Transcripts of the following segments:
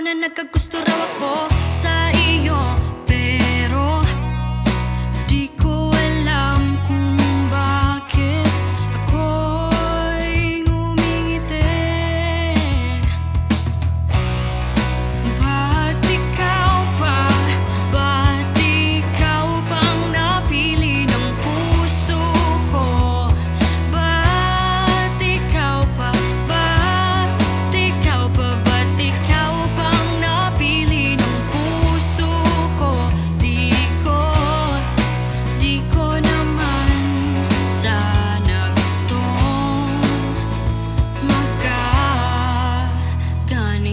na nagkagusto raw ako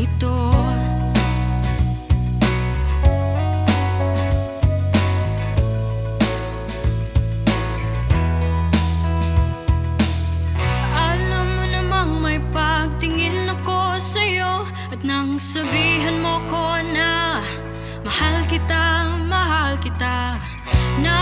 ito Alam mo namang may pagtingin ako sa'yo At nang sabihan mo ko na Mahal kita, mahal kita Na